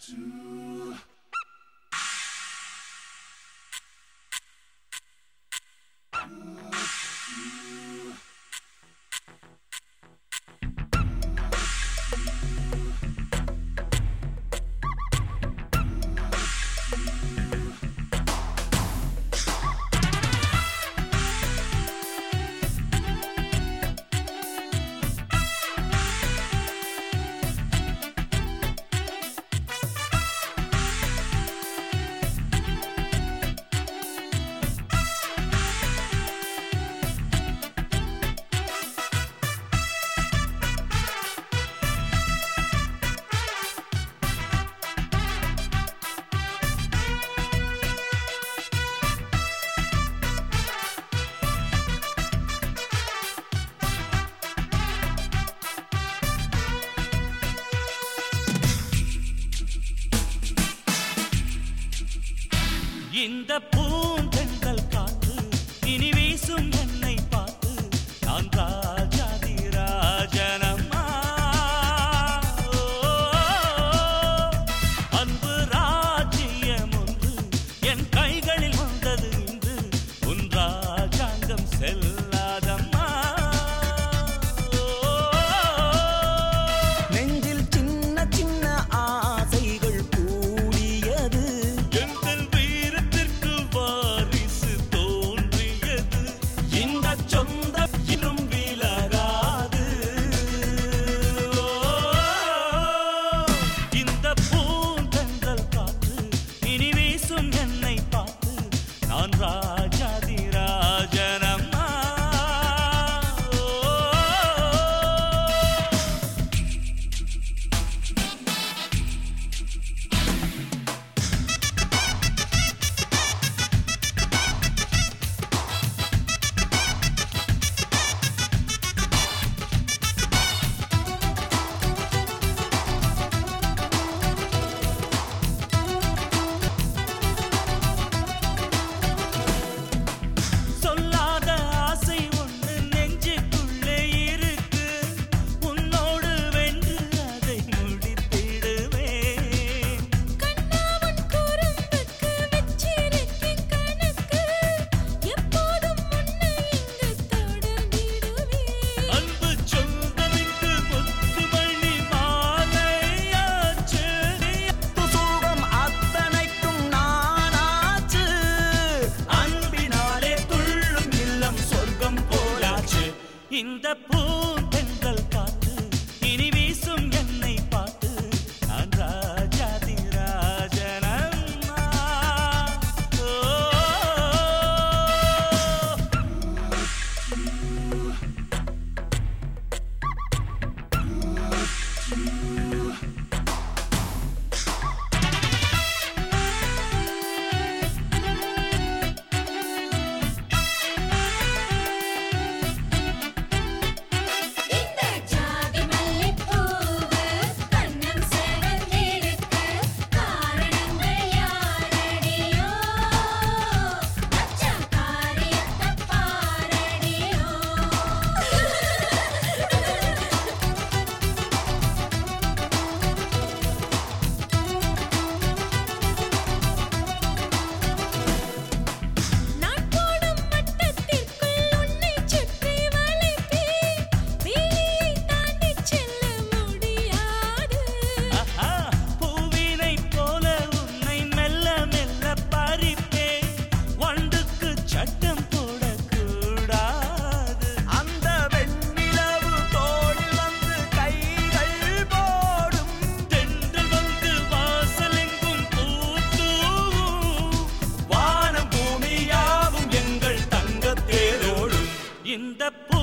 to இந்த பூந்தென்றல் காற்று இனி இந்த பூ